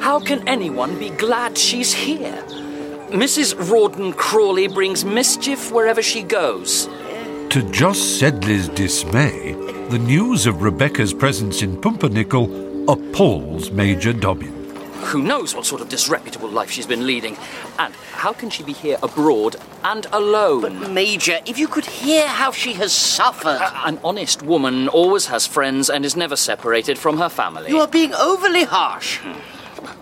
How can anyone be glad she's here? Mrs. Rawdon Crawley brings mischief wherever she goes. To Joss Sedley's dismay, the news of Rebecca's presence in Pumpernickel appalls Major Dobbin. Who knows what sort of disreputable life she's been leading? And how can she be here abroad and alone? But Major, if you could hear how she has suffered. An honest woman always has friends and is never separated from her family. You are being overly harsh. Hmm.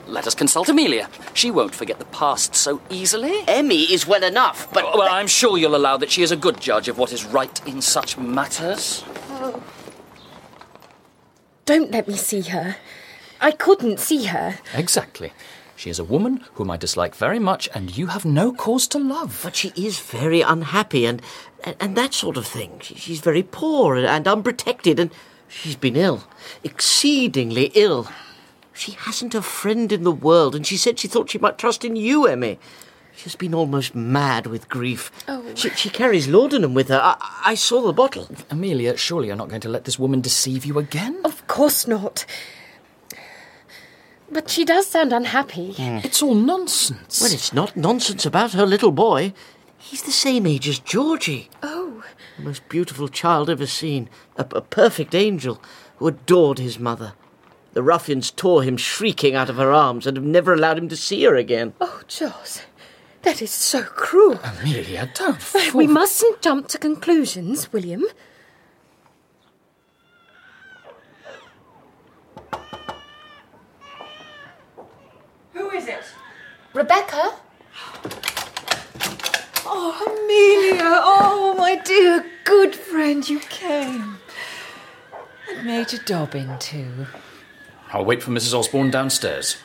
Let us consult Amelia. She won't forget the past so easily. Emmy is well enough, but. Oh, well, I'm sure you'll allow that she is a good judge of what is right in such matters. Oh. Don't let me see her. I couldn't see her. Exactly. She is a woman whom I dislike very much, and you have no cause to love. But she is very unhappy and, and, and that sort of thing. She, she's very poor and, and unprotected, and she's been ill. Exceedingly ill. She hasn't a friend in the world, and she said she thought she might trust in you, Emmy. She's been almost mad with grief. Oh. She, she carries laudanum with her. I, I saw the bottle. Amelia, surely you're not going to let this woman deceive you again? Of course not. But she does sound unhappy. Hmm. It's all nonsense. Well, it's not nonsense about her little boy. He's the same age as Georgie. Oh, The most beautiful child ever seen. A, a perfect angel who adored his mother. The ruffians tore him shrieking out of her arms and have never allowed him to see her again. oh, Joss. That is so cruel. Amelia, don't. We mustn't jump to conclusions, William. Who is it? Rebecca? Oh, Amelia! Oh, my dear, good friend, you came. And Major Dobbin, too. I'll wait for Mrs. Osborne downstairs.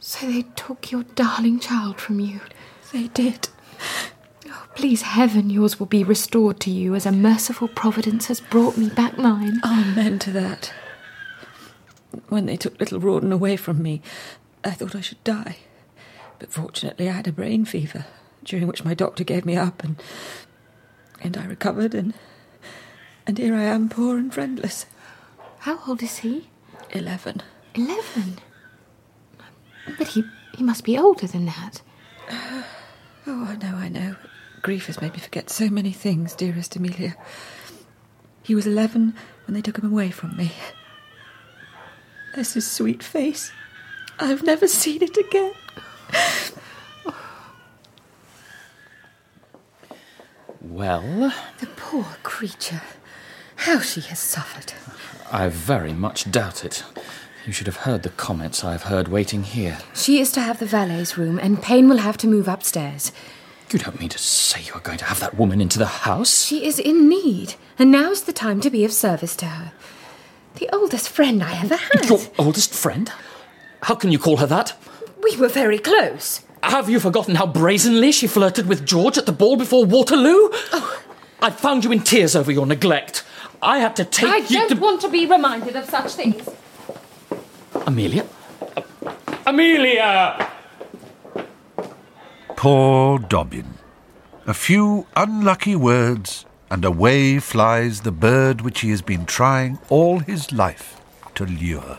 So they took your darling child from you. They did. Oh, please, heaven, yours will be restored to you as a merciful providence has brought me back mine. Amen to that. When they took little Rawdon away from me, I thought I should die. But fortunately, I had a brain fever, during which my doctor gave me up, and and I recovered, and and here I am, poor and friendless. How old is he? Eleven. Eleven. But he, he must be older than that. Oh, I know, I know. Grief has made me forget so many things, dearest Amelia. He was eleven when they took him away from me. There's his sweet face. I've never seen it again. Well, The poor creature. How she has suffered. I very much doubt it. You should have heard the comments I've heard waiting here. She is to have the valet's room, and Payne will have to move upstairs. You don't mean to say you are going to have that woman into the house? She is in need, and now's the time to be of service to her. The oldest friend I ever had. Your oldest friend? How can you call her that? We were very close. Have you forgotten how brazenly she flirted with George at the ball before Waterloo? Oh. I found you in tears over your neglect. I had to take I you don't to. want to be reminded of such things. Amelia? Amelia! Poor Dobbin. A few unlucky words, and away flies the bird which he has been trying all his life to lure.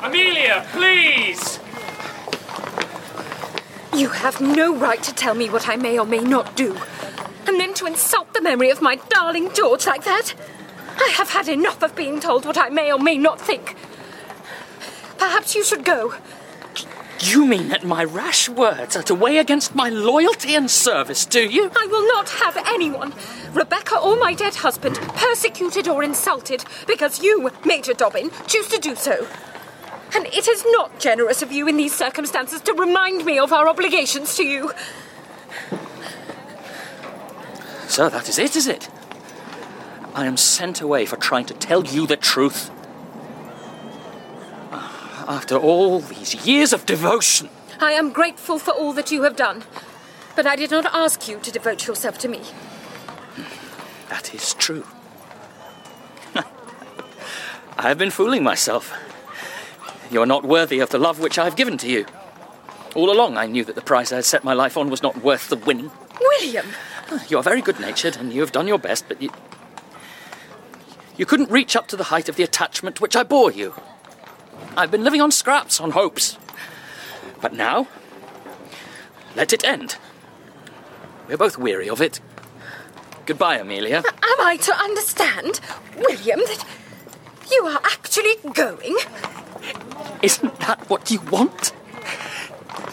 Amelia, please! You have no right to tell me what I may or may not do. And then to insult the memory of my darling George like that. I have had enough of being told what I may or may not think. Perhaps you should go. You mean that my rash words are to weigh against my loyalty and service, do you? I will not have anyone, Rebecca or my dead husband, persecuted or insulted because you, Major Dobbin, choose to do so. And it is not generous of you in these circumstances to remind me of our obligations to you. So that is it, is it? I am sent away for trying to tell you the truth. After all these years of devotion. I am grateful for all that you have done, but I did not ask you to devote yourself to me. That is true. I have been fooling myself. You are not worthy of the love which I have given to you. All along, I knew that the prize I had set my life on was not worth the winning. William! You are very good natured, and you have done your best, but you. You couldn't reach up to the height of the attachment which I bore you. I've been living on scraps, on hopes. But now, let it end. We're both weary of it. Goodbye, Amelia. Am I to understand, William, that you are actually going? Isn't that what you want?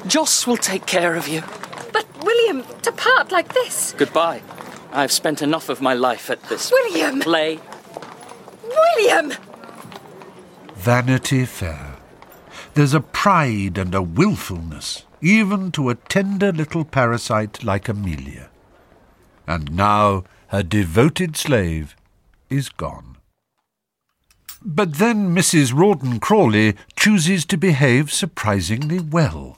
Joss will take care of you. But, William, to part like this. Goodbye. I've spent enough of my life at this William! play. William! Vanity Fair. There's a pride and a wilfulness, even to a tender little parasite like Amelia. And now her devoted slave is gone. But then Mrs. Rawdon Crawley chooses to behave surprisingly well.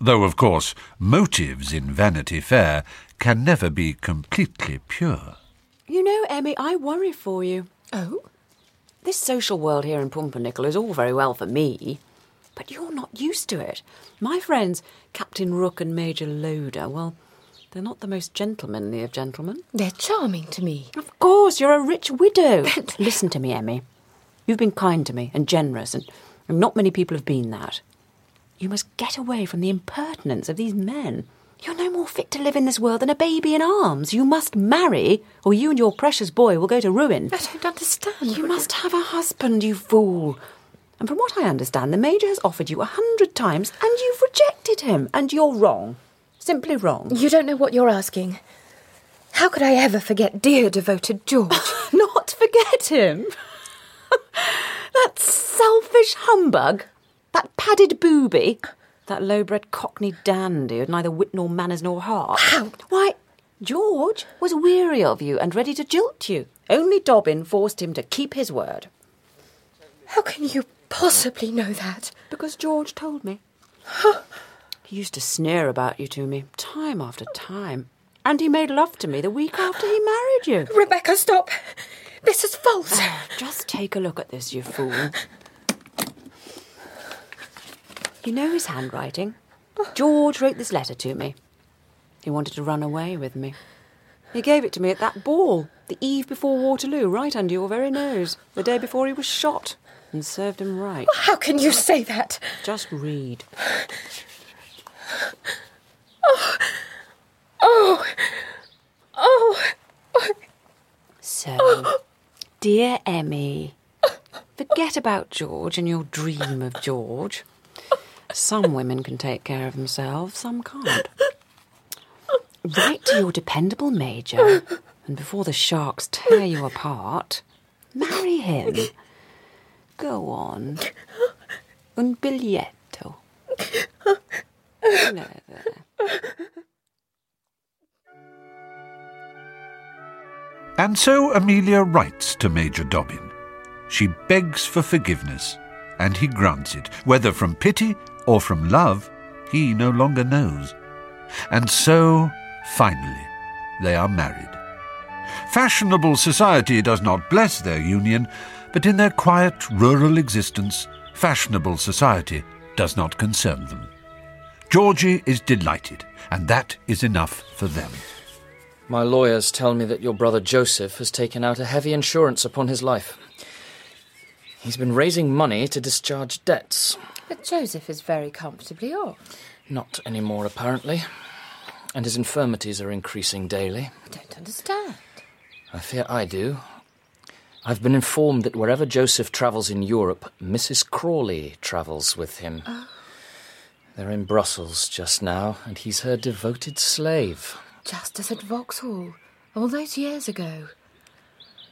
Though, of course, motives in Vanity Fair can never be completely pure. You know, Emmy, I worry for you. Oh? This social world here in Pumpernickel is all very well for me, but you're not used to it. My friends, Captain Rook and Major Loader, well, they're not the most gentlemanly of gentlemen. They're charming to me. Of course, you're a rich widow. But... Listen to me, Emmy. You've been kind to me and generous, and, and not many people have been that. You must get away from the impertinence of these men. You're no more fit to live in this world than a baby in arms. You must marry, or you and your precious boy will go to ruin. I don't understand. You must have a husband, you fool. And from what I understand, the Major has offered you a hundred times, and you've rejected him, and you're wrong. Simply wrong. You don't know what you're asking. How could I ever forget dear devoted George? Not forget him. that selfish humbug. That padded booby. That low-bred cockney dandy with neither wit nor manners nor heart. How? Why, George was weary of you and ready to jilt you. Only Dobbin forced him to keep his word. How can you possibly know that? Because George told me. he used to sneer about you to me, time after time. And he made love to me the week after he married you. Rebecca, stop. This is false. Ah, just take a look at this, you fool. You know his handwriting? George wrote this letter to me. He wanted to run away with me. He gave it to me at that ball, the eve before Waterloo, right under your very nose, the day before he was shot, and served him right. How can you say that? Just read. Oh. oh, oh, So, dear Emmy, forget about George and your dream of George. Some women can take care of themselves, some can't. Write to your dependable major, and before the sharks tear you apart, marry him. Go on. Un biglietto. There, there. And so Amelia writes to Major Dobbin. She begs for forgiveness, and he grants it, whether from pity or from love, he no longer knows. And so, finally, they are married. Fashionable society does not bless their union, but in their quiet rural existence, fashionable society does not concern them. Georgie is delighted, and that is enough for them. My lawyers tell me that your brother Joseph has taken out a heavy insurance upon his life. He's been raising money to discharge debts. But Joseph is very comfortably off. Not anymore, apparently. And his infirmities are increasing daily. I don't understand. I fear I do. I've been informed that wherever Joseph travels in Europe, Mrs. Crawley travels with him. Oh. They're in Brussels just now, and he's her devoted slave. Just as at Vauxhall, all those years ago.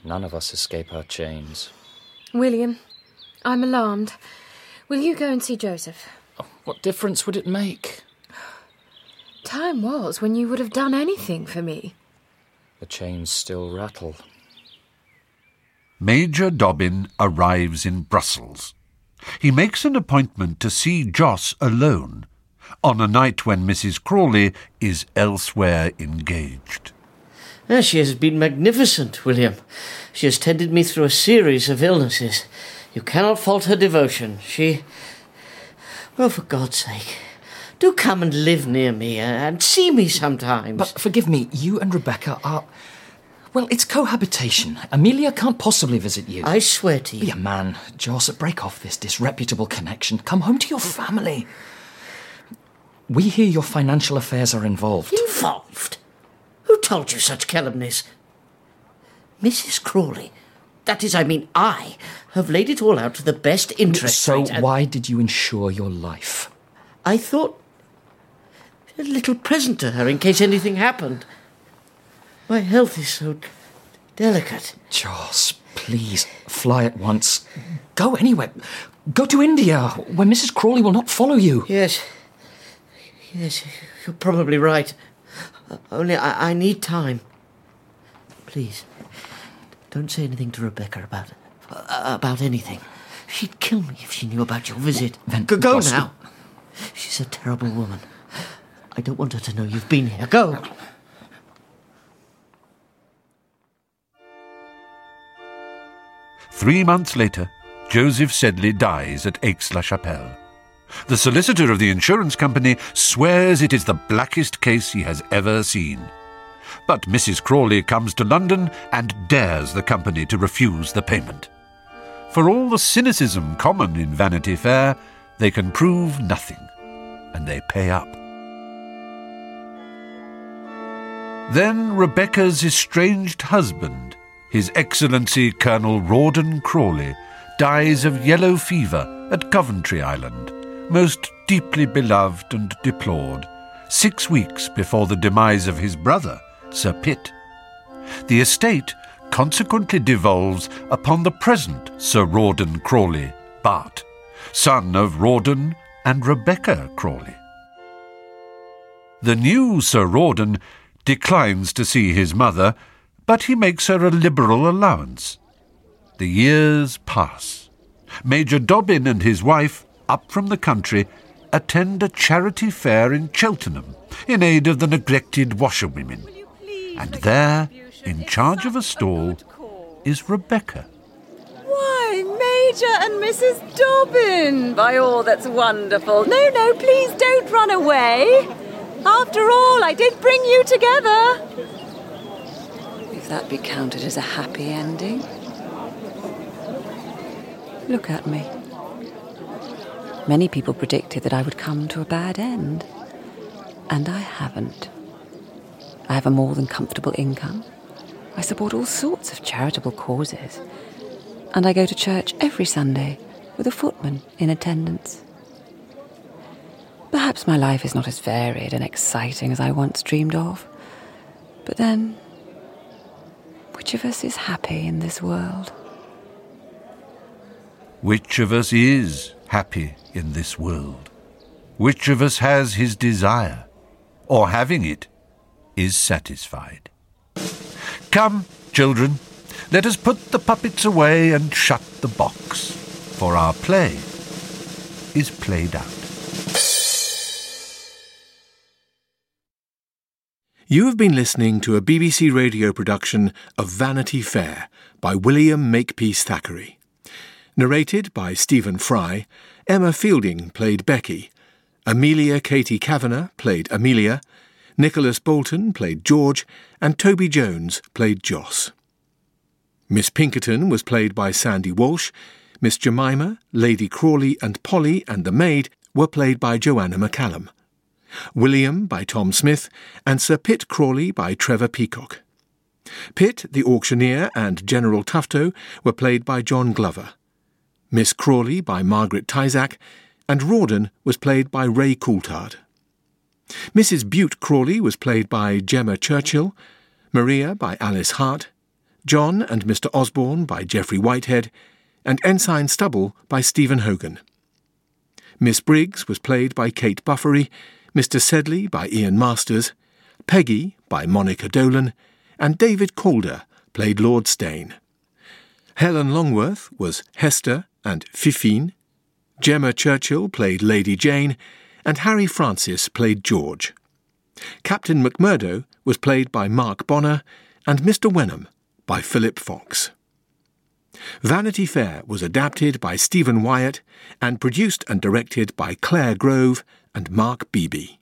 None of us escape our chains. William, I'm alarmed. Will you go and see Joseph? Oh, what difference would it make? Time was when you would have done anything for me. The chains still rattle. Major Dobbin arrives in Brussels. He makes an appointment to see Joss alone on a night when Mrs. Crawley is elsewhere engaged. Ah, she has been magnificent, William. She has tended me through a series of illnesses. You cannot fault her devotion. She. Well, for God's sake, Do come and live near me and see me sometimes. But forgive me, you and Rebecca are. Well, it's cohabitation. Amelia can't possibly visit you. I swear to you. Be a man, Joss. Break off this disreputable connection. Come home to your family. We hear your financial affairs are involved. Involved? Who told you such calumnies? Mrs. Crawley. That is, I mean, I have laid it all out to the best interest So why did you insure your life? I thought a little present to her in case anything happened. My health is so delicate. Joss, please fly at once. Go anywhere. Go to India, where Mrs. Crawley will not follow you. Yes. Yes, you're probably right. Only I, I need time. Please, don't say anything to Rebecca about uh, about anything. She'd kill me if she knew about your visit. Then go, go now. She's a terrible woman. I don't want her to know you've been here. Go. Three months later, Joseph Sedley dies at Aix-la-Chapelle. The solicitor of the insurance company swears it is the blackest case he has ever seen. But Mrs. Crawley comes to London and dares the company to refuse the payment. For all the cynicism common in Vanity Fair, they can prove nothing, and they pay up. Then Rebecca's estranged husband, His Excellency Colonel Rawdon Crawley, dies of yellow fever at Coventry Island, most deeply beloved and deplored, six weeks before the demise of his brother, Sir Pitt. The estate consequently devolves upon the present Sir Rawdon Crawley, Bart, son of Rawdon and Rebecca Crawley. The new Sir Rawdon declines to see his mother, but he makes her a liberal allowance. The years pass. Major Dobbin and his wife, up from the country, attend a charity fair in Cheltenham in aid of the neglected washerwomen. And there, in charge of a stall, is Rebecca. Why, Major and Mrs. Dobbin! By all that's wonderful. No, no, please don't run away. After all, I did bring you together. If that be counted as a happy ending. Look at me. Many people predicted that I would come to a bad end. And I haven't. I have a more than comfortable income. I support all sorts of charitable causes. And I go to church every Sunday with a footman in attendance. Perhaps my life is not as varied and exciting as I once dreamed of. But then, which of us is happy in this world? Which of us is happy in this world? Which of us has his desire, or having it, is satisfied? Come, children, let us put the puppets away and shut the box, for our play is played out. You have been listening to a BBC radio production of Vanity Fair by William Makepeace Thackeray. Narrated by Stephen Fry, Emma Fielding played Becky, Amelia Katie Kavanagh played Amelia, Nicholas Bolton played George, and Toby Jones played Joss. Miss Pinkerton was played by Sandy Walsh, Miss Jemima, Lady Crawley, and Polly and the maid were played by Joanna McCallum. William by Tom Smith, and Sir Pitt Crawley by Trevor Peacock. Pitt, the auctioneer, and General Tufto were played by John Glover. Miss Crawley by Margaret Tyzack, and Rawdon was played by Ray Coulthard. Mrs. Bute Crawley was played by Gemma Churchill, Maria by Alice Hart, John and Mr. Osborne by Geoffrey Whitehead, and Ensign Stubble by Stephen Hogan. Miss Briggs was played by Kate Buffery, Mr. Sedley by Ian Masters, Peggy by Monica Dolan, and David Calder played Lord Steyne. Helen Longworth was Hester and Fifine, Gemma Churchill played Lady Jane, and Harry Francis played George. Captain McMurdo was played by Mark Bonner, and Mr. Wenham by Philip Fox. Vanity Fair was adapted by Stephen Wyatt and produced and directed by Claire Grove and Mark Beeby.